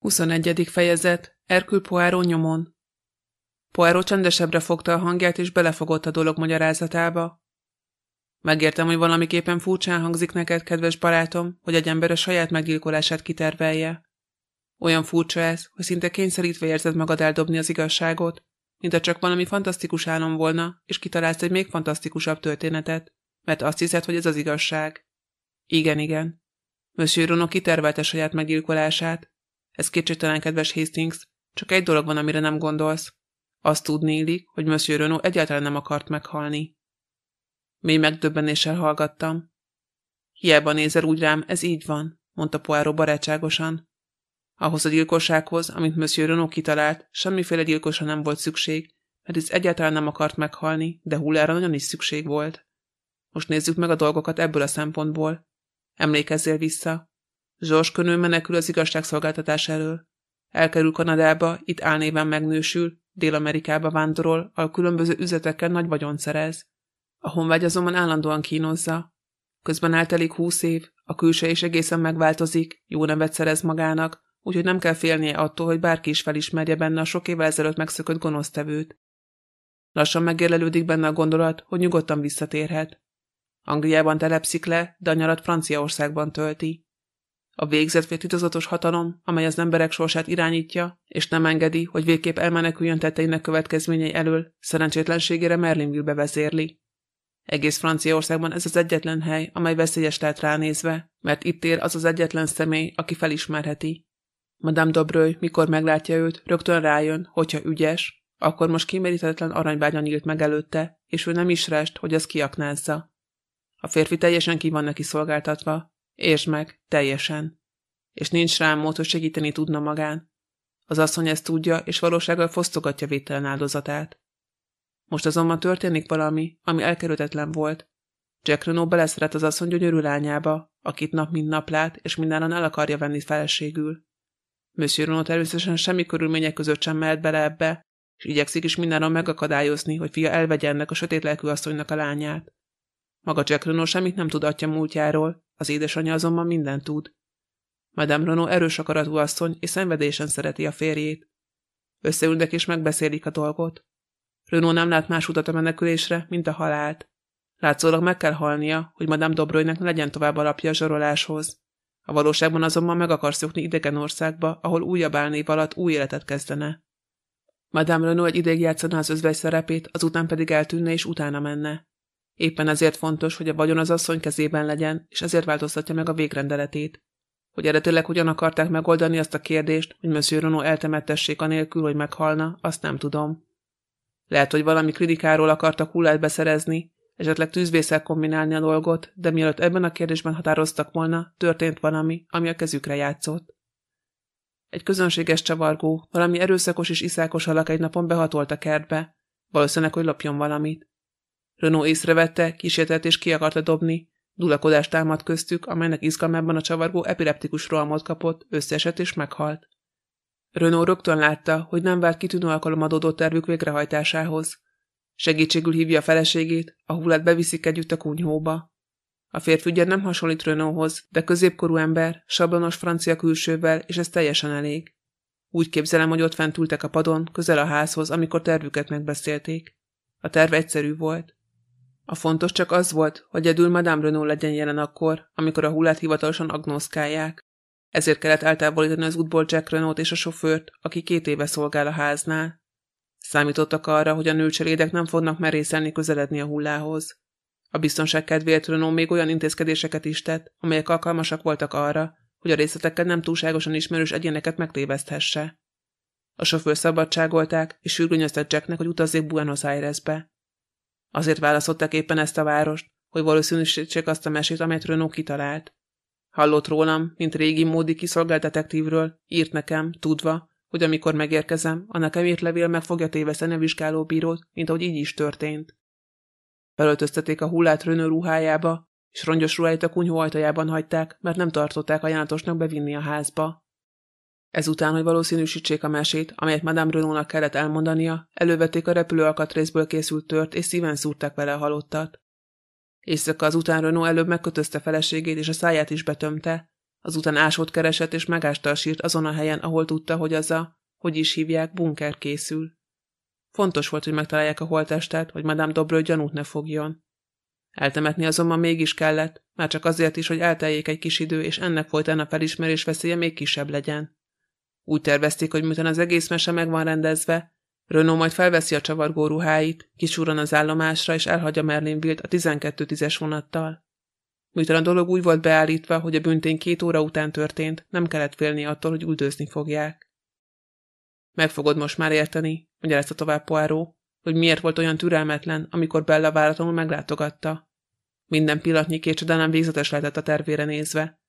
21. fejezet Erkül Poirot nyomon Poirot csendesebbre fogta a hangját, és belefogott a dolog magyarázatába. Megértem, hogy valamiképpen furcsán hangzik neked, kedves barátom, hogy egy ember a saját meggyilkolását kitervelje. Olyan furcsa ez, hogy szinte kényszerítve érzed magad eldobni az igazságot, mint ha csak valami fantasztikus álom volna, és kitalálsz egy még fantasztikusabb történetet, mert azt hiszed, hogy ez az igazság. Igen, igen. Monsieur Rono kitervelte saját meggyilkolását, ez kétségtelen, kedves Hastings, csak egy dolog van, amire nem gondolsz. Azt tudni illik, hogy Monsieur Renault egyáltalán nem akart meghalni. Mély megdöbbenéssel hallgattam. Hiába nézel úgy rám, ez így van, mondta Poirot barátságosan. Ahhoz a gyilkossághoz, amit Monsieur Renault kitalált, semmiféle gyilkosra nem volt szükség, mert ez egyáltalán nem akart meghalni, de hullára nagyon is szükség volt. Most nézzük meg a dolgokat ebből a szempontból. Emlékezzél vissza, Zsors Könő menekül az igazságszolgáltatás elől. Elkerül Kanadába, itt álnéven megnősül, Dél-Amerikába vándorol, a különböző üzletekkel nagy vagyon szerez. A honvágy azonban állandóan kínozza. Közben eltelik húsz év, a külse is egészen megváltozik, jó nevet szerez magának, úgyhogy nem kell félnie attól, hogy bárki is felismerje benne a sok évvel ezelőtt megszökött gonosztevőt. Lassan megérlelődik benne a gondolat, hogy nyugodtan visszatérhet. Angliában telepszik le, de a nyarat Franciaországban tölti. A végzet vagy titozatos hatalom, amely az emberek sorsát irányítja, és nem engedi, hogy végképp elmeneküljön tetteinek következményei elől, szerencsétlenségére Merlinville vezérli. Egész Franciaországban ez az egyetlen hely, amely veszélyes lehet ránézve, mert itt él az az egyetlen személy, aki felismerheti. Madame Dobröly, mikor meglátja őt, rögtön rájön, hogyha ügyes, akkor most kimerítetlen aranybánya nyílt meg előtte, és ő nem is rest, hogy az kiaknázza. A férfi teljesen ki van neki szolgáltatva, és meg, teljesen. És nincs rám mód, hogy segíteni tudna magán. Az asszony ezt tudja, és valósággal fosztogatja védtelen áldozatát. Most azonban történik valami, ami elkerülhetetlen volt. Jack Renault beleszeret az asszony gyönyörű lányába, akit nap mint nap lát, és mindenan el akarja venni feleségül. Monsieur Renault természetesen semmi körülmények között sem mehet bele ebbe, és igyekszik is mindenron megakadályozni, hogy fia elvegye ennek a sötét lelkű asszonynak a lányát. Maga Jack Renault semmit nem tud atya múltjáról, az édesanyja azonban mindent tud. Madame Renault erős akaratú asszony, és szenvedésen szereti a férjét. Összeülnek és megbeszélik a dolgot. Renault nem lát más utat a menekülésre, mint a halált. Látszólag meg kell halnia, hogy Madame Dobroynak ne legyen tovább alapja a zsaroláshoz. A valóságban azonban meg akar szokni idegen országba, ahol újabb álnév alatt új életet kezdene. Madame Renault egy ideig játszaná az özvegy szerepét, azután pedig eltűnne és utána menne. Éppen ezért fontos, hogy a vagyon az asszony kezében legyen, és ezért változtatja meg a végrendeletét. Hogy eredetileg hogyan akarták megoldani azt a kérdést, hogy Monsieur Renault eltemettessék anélkül, hogy meghalna, azt nem tudom. Lehet, hogy valami kritikáról akartak hullát beszerezni, esetleg tűzvészel kombinálni a dolgot, de mielőtt ebben a kérdésben határoztak volna, történt valami, ami a kezükre játszott. Egy közönséges csavargó, valami erőszakos és iszákos alak egy napon behatolt a kertbe, valószínűleg, hogy lopjon valamit. Renault észrevette, kísértett és ki akarta dobni. Dulakodást támadt köztük, amelynek izgalmában a csavargó epileptikus rohamot kapott, összeesett és meghalt. Renault rögtön látta, hogy nem várt kitűnő alkalom adódott tervük végrehajtásához. Segítségül hívja a feleségét, a hullát beviszik együtt a kunyhóba. A férfi ugye nem hasonlít Renaulthoz, de középkorú ember, sablonos francia külsővel, és ez teljesen elég. Úgy képzelem, hogy ott fent ültek a padon, közel a házhoz, amikor tervüket megbeszélték. A terv egyszerű volt. A fontos csak az volt, hogy edül Madame Renault legyen jelen akkor, amikor a hullát hivatalosan agnoszkálják. Ezért kellett eltávolítani az útból Jack Renault és a sofőrt, aki két éve szolgál a háznál. Számítottak arra, hogy a nőcselédek nem fognak merészelni közeledni a hullához. A biztonság kedvéért Renault még olyan intézkedéseket is tett, amelyek alkalmasak voltak arra, hogy a részletekkel nem túlságosan ismerős egyéneket megtéveszthesse. A sofőr szabadságolták, és sürgőnyöztek Jacknek, hogy utazzék Buenos Airesbe. Azért választották éppen ezt a várost, hogy valószínűsítsék azt a mesét, amelyet Renault kitalált. Hallott rólam, mint régi módi kiszolgált detektívről, írt nekem, tudva, hogy amikor megérkezem, a nekem írt levél meg fogja téveszteni a vizsgálóbírót, mint ahogy így is történt. Belöltöztették a hullát Renault ruhájába, és rongyos ruháit a kunyhó ajtajában hagyták, mert nem tartották ajánlatosnak bevinni a házba. Ezután, hogy valószínűsítsék a mesét, amelyet Madame Renault-nak kellett elmondania, elővették a repülő alkatrészből készült tört, és szíven szúrták vele a halottat. Éjszaka azután Renault előbb megkötözte feleségét, és a száját is betömte, Azután ásót keresett és megásta a sírt azon a helyen, ahol tudta, hogy az a, hogy is hívják, bunker készül. Fontos volt, hogy megtalálják a holtestet, hogy Madame Dobrő gyanút ne fogjon. Eltemetni azonban mégis kellett, már csak azért is, hogy elteljék egy kis idő, és ennek folytán a felismerés veszélye még kisebb legyen. Úgy tervezték, hogy miután az egész mese meg van rendezve, Renault majd felveszi a csavargó ruháit, kisúran az állomásra, és elhagyja Merlinville-t a 12 tízes vonattal. Miután a dolog úgy volt beállítva, hogy a büntény két óra után történt, nem kellett félni attól, hogy üldözni fogják. Meg fogod most már érteni, magyarázta tovább Poirot, hogy miért volt olyan türelmetlen, amikor Bella váratlanul meglátogatta. Minden pillanatnyi kétségtelen végzetes lehetett a tervére nézve.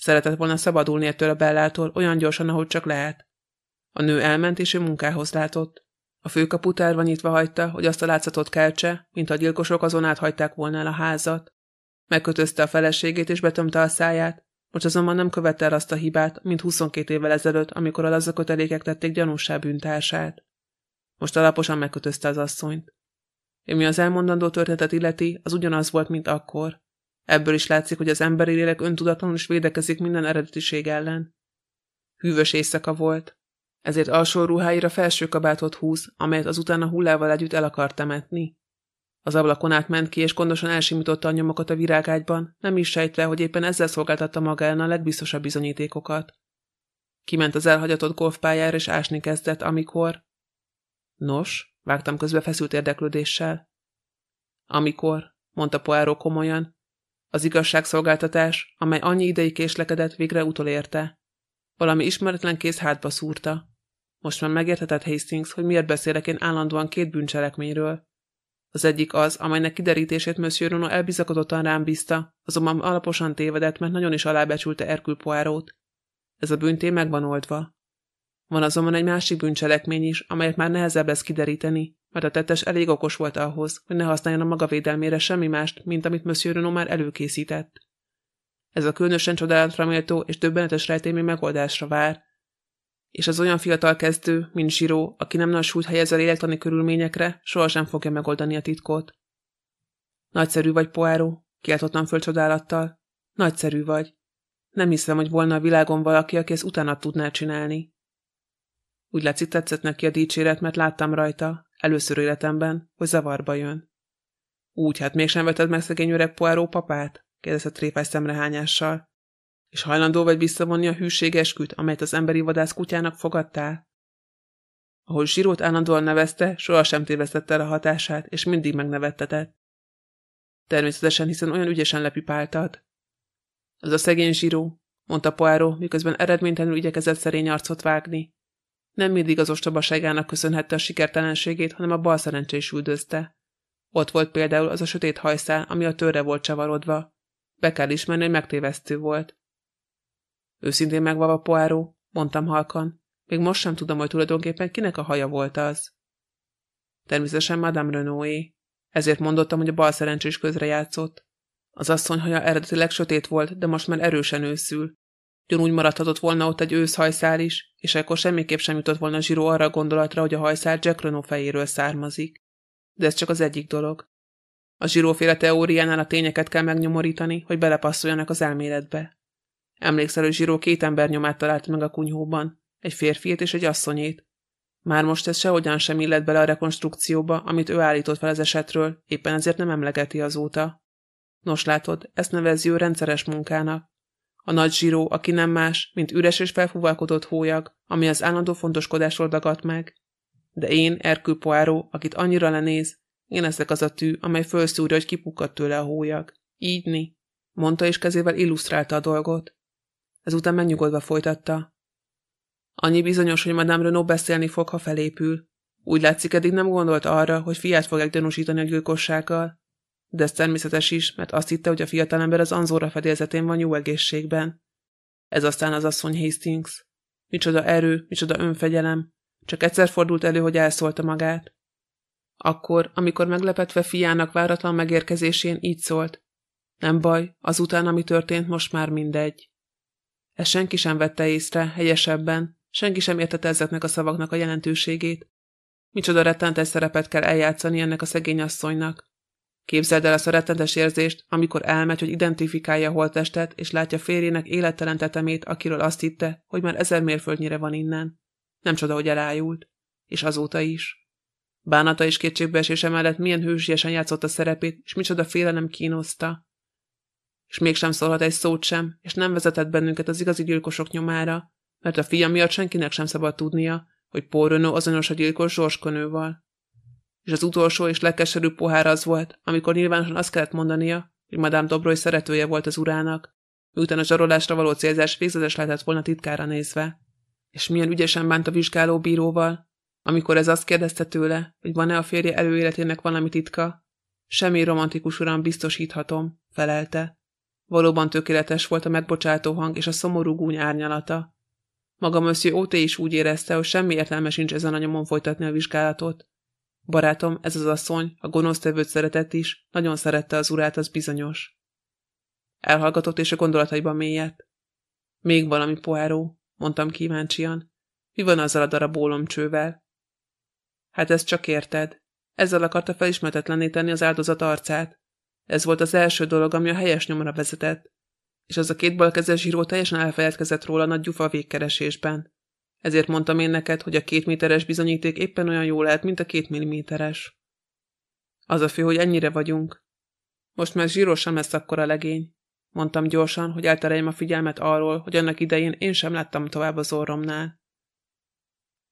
Szeretett volna szabadulni ettől a Bellától olyan gyorsan, ahogy csak lehet. A nő elment, és ő munkához látott. A főkapu tárva nyitva hagyta, hogy azt a látszatot keltse, mint a gyilkosok azon áthagyták volna el a házat. Megkötözte a feleségét és betömte a száját, most azonban nem követte el azt a hibát, mint 22 évvel ezelőtt, amikor a lazakötelékek tették gyanúsá bűntársát. Most alaposan megkötözte az asszonyt. Ami az elmondandó történetet illeti, az ugyanaz volt, mint akkor. Ebből is látszik, hogy az emberi lélek öntudatlanul is védekezik minden eredetiség ellen. Hűvös éjszaka volt, ezért alsó ruháira felső kabátot húz, amelyet azután a hullával együtt el akar temetni. Az ablakon át ment ki, és gondosan elsimította a nyomokat a virágágyban, nem is sejtve, hogy éppen ezzel szolgáltatta maga a legbiztosabb bizonyítékokat. Kiment az elhagyatott golfpályára, és ásni kezdett, amikor... Nos, vágtam közbe feszült érdeklődéssel. Amikor, mondta Poirot komolyan, az igazságszolgáltatás, amely annyi ideig késlekedett, végre utolérte. Valami ismeretlen kéz hátba szúrta. Most már megértetett Hastings, hogy miért beszélek én állandóan két bűncselekményről. Az egyik az, amelynek kiderítését Monsieur Rono elbizakodottan rám bízta, azonban alaposan tévedett, mert nagyon is alábecsülte Erkül Poirót. Ez a bűnté meg van oldva. Van azonban egy másik bűncselekmény is, amelyet már nehezebb lesz kideríteni, mert a tettes elég okos volt ahhoz, hogy ne használjon a maga védelmére semmi mást, mint amit Monsieur Renaud már előkészített. Ez a különösen csodálatra méltó és döbbenetes rejtémi megoldásra vár, és az olyan fiatal kezdő, mint Zsiró, aki nem nagy súlyt helyez a lélektani körülményekre, sohasem fogja megoldani a titkot. Nagyszerű vagy, Poáró, kiáltottam föl csodálattal. Nagyszerű vagy. Nem hiszem, hogy volna a világon valaki, aki ezt utána tudná csinálni. Úgy látszik tetszett neki a dicséret, mert láttam rajta, először életemben, hogy zavarba jön. Úgy, hát mégsem veted meg szegény öreg Poáró papát? kérdezte tréfás szemrehányással. És hajlandó vagy visszavonni a hűségesküt, amelyet az emberi vadász kutyának fogadtál? Ahogy Zsirót állandóan nevezte, sohasem tévesztette el a hatását, és mindig megnevettetett. Természetesen, hiszen olyan ügyesen lepipáltad. Az a szegény Zsiró, mondta Poáró, miközben eredménytelenül igyekezett szerény arcot vágni. Nem mindig az ostobaságának köszönhette a sikertelenségét, hanem a bal szerencse üldözte. Ott volt például az a sötét hajszál, ami a törre volt csavarodva. Be kell ismerni, hogy megtévesztő volt. Őszintén megvalva Poáró, mondtam halkan. Még most sem tudom, hogy tulajdonképpen kinek a haja volt az. Természetesen Madame Renaulté. Ezért mondottam, hogy a bal szerencsés közre játszott. Az asszony haja eredetileg sötét volt, de most már erősen őszül. Gyanúgy maradhatott volna ott egy őszhajszál is, és ekkor semmiképp sem jutott volna Zsiró arra a gondolatra, hogy a hajszál Jack Renault fejéről származik. De ez csak az egyik dolog. A zsiróféle teóriánál a tényeket kell megnyomorítani, hogy belepasszoljanak az elméletbe. Emlékszel, hogy Zsiró két ember nyomát talált meg a kunyhóban, egy férfiét és egy asszonyét. Már most ez sehogyan sem illett bele a rekonstrukcióba, amit ő állított fel az esetről, éppen ezért nem emlegeti azóta. Nos látod, ezt nevezi ő rendszeres munkának. A nagy zsíró, aki nem más, mint üres és felfúvalkodott hólyag, ami az állandó fontoskodásról dagadt meg. De én, Erkül Poáró, akit annyira lenéz, én leszek az a tű, amely fölszúrja, hogy kipukkadt tőle a hólyag. Ígyni, mondta és kezével illusztrálta a dolgot. Ezután megnyugodva folytatta. Annyi bizonyos, hogy Madame Renault beszélni fog, ha felépül. Úgy látszik, eddig nem gondolt arra, hogy fiát fogják gyanúsítani a gyilkossággal. De ez természetes is, mert azt hitte, hogy a fiatalember az anzóra fedélzetén van jó egészségben. Ez aztán az asszony Hastings. Micsoda erő, micsoda önfegyelem. Csak egyszer fordult elő, hogy elszólta magát. Akkor, amikor meglepetve fiának váratlan megérkezésén így szólt. Nem baj, azután, ami történt, most már mindegy. Ezt senki sem vette észre, helyesebben, senki sem értette ezeknek a szavaknak a jelentőségét. Micsoda rettentes szerepet kell eljátszani ennek a szegény asszonynak. Képzeld el azt a rettenetes érzést, amikor elmegy, hogy identifikálja a holttestet, és látja férjének élettelen tetemét, akiről azt hitte, hogy már ezer mérföldnyire van innen. Nem csoda, hogy elájult. És azóta is. Bánata és kétségbeesése mellett milyen hősiesen játszott a szerepét, és micsoda félelem kínoszta. És mégsem szólhat egy szót sem, és nem vezetett bennünket az igazi gyilkosok nyomára, mert a fia miatt senkinek sem szabad tudnia, hogy Paul Renault azonos a gyilkos Zsorskonőval. És az utolsó és legkeserűbb pohár az volt, amikor nyilvánosan azt kellett mondania, hogy Madame Dobroy szeretője volt az urának, miután a zsarolásra való célzás végzetes lehetett volna titkára nézve. És milyen ügyesen bánt a vizsgálóbíróval, amikor ez azt kérdezte tőle, hogy van-e a férje előéletének valami titka, semmi romantikus uram biztosíthatom, felelte. Valóban tökéletes volt a megbocsátó hang és a szomorú gúny árnyalata. Maga Monsieur Óté is úgy érezte, hogy semmi értelme sincs ezen a nyomon folytatni a vizsgálatot. Barátom, ez az asszony, a gonosztevőt szeretett is, nagyon szerette az urát, az bizonyos. Elhallgatott és a gondolataiban mélyett. Még valami poáró, mondtam kíváncsian. Mi van azzal a darab ólomcsővel? Hát ezt csak érted. Ezzel akarta felismertetlenné tenni az áldozat arcát. Ez volt az első dolog, ami a helyes nyomra vezetett. És az a két balkezes zsíró teljesen elfeledkezett róla nagy gyufa végkeresésben. Ezért mondtam én neked, hogy a két méteres bizonyíték éppen olyan jó lehet, mint a két milliméteres. Az a fő, hogy ennyire vagyunk. Most már zsíros sem lesz akkor a legény. Mondtam gyorsan, hogy eltereljem a figyelmet arról, hogy annak idején én sem láttam tovább az orromnál.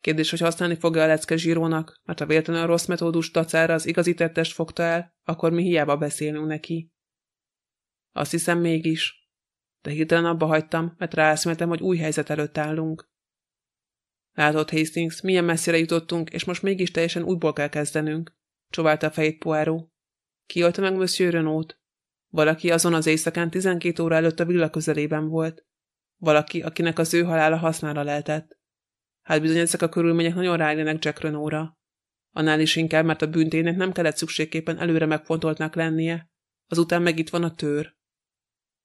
Kérdés, hogy használni fogja a lecke zsírónak, mert ha véletlenül rossz metódus tacára az igazi tettest fogta el, akkor mi hiába beszélünk neki. Azt hiszem mégis. De hirtelen abba hagytam, mert ráeszméltem, hogy új helyzet előtt állunk. Látod, Hastings, milyen messzire jutottunk, és most mégis teljesen újból kell kezdenünk. Csóválta a fejét Poirot. Kiölte meg Monsieur Renault. Valaki azon az éjszakán 12 óra előtt a villa közelében volt. Valaki, akinek az ő halála hasznára lehetett. Hát bizony ezek a körülmények nagyon rájönnek Jack Renault-ra. Annál is inkább, mert a büntének nem kellett szükségképpen előre megfontoltnak lennie. Azután meg itt van a tőr.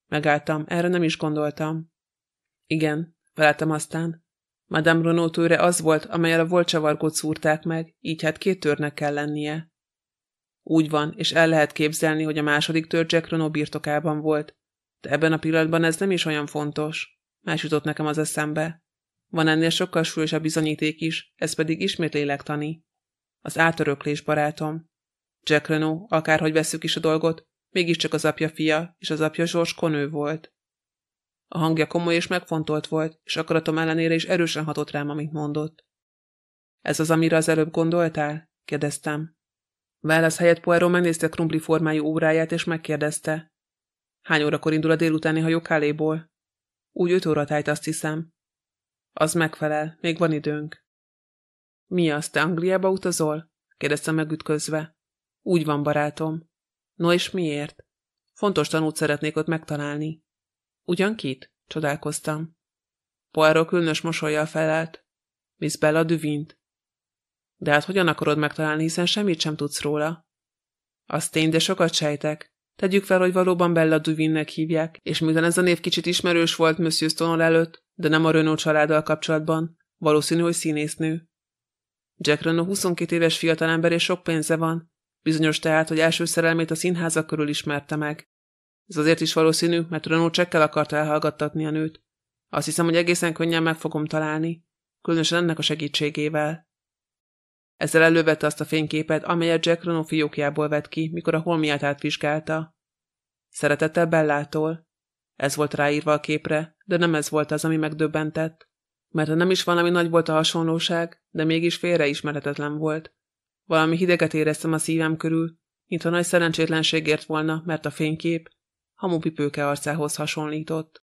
Megálltam, erre nem is gondoltam. Igen, feleltem aztán. Madame Renault tőre az volt, amelyel a volt csavargót szúrták meg, így hát két törnek kell lennie. Úgy van, és el lehet képzelni, hogy a második tör Jack Renault birtokában volt, de ebben a pillanatban ez nem is olyan fontos. Más jutott nekem az eszembe. Van ennél sokkal súlyosabb bizonyíték is, ez pedig ismét lélektani. Az átöröklés, barátom. Jack Renault, akárhogy vesszük is a dolgot, mégiscsak az apja fia, és az apja Zsors Konő volt. A hangja komoly és megfontolt volt, és akaratom ellenére is erősen hatott rám, amit mondott. Ez az, amire az előbb gondoltál? kérdeztem. Válasz helyett Poirot megnézte krumpli formájú óráját, és megkérdezte. Hány órakor indul a délutáni hajó Káléból? Úgy öt óra tájt, azt hiszem. Az megfelel, még van időnk. Mi az, te Angliába utazol? kérdezte megütközve. Úgy van, barátom. No és miért? Fontos tanút szeretnék ott megtalálni. Ugyan kit? Csodálkoztam. Poirot különös mosolyjal felelt. Miss Bella Düvint. De hát hogyan akarod megtalálni, hiszen semmit sem tudsz róla? Az tény, de sokat sejtek. Tegyük fel, hogy valóban Bella Duvinnek hívják, és miután ez a név kicsit ismerős volt Monsieur Stonol előtt, de nem a Renault családdal kapcsolatban, valószínű, hogy színésznő. Jack Renault 22 éves fiatalember és sok pénze van, bizonyos tehát, hogy első szerelmét a színházak körül ismerte meg. Ez azért is valószínű, mert Renault csekkel akarta elhallgattatni a nőt. Azt hiszem, hogy egészen könnyen meg fogom találni, különösen ennek a segítségével. Ezzel elővette azt a fényképet, amelyet Jack Renault fiókjából vett ki, mikor a holmiát átvizsgálta. Szeretettel Bellától. Ez volt ráírva a képre, de nem ez volt az, ami megdöbbentett. Mert nem is valami nagy volt a hasonlóság, de mégis félreismeretetlen volt. Valami hideget éreztem a szívem körül, mintha nagy szerencsétlenségért volna, mert a fénykép, hamupipőke arcához hasonlított.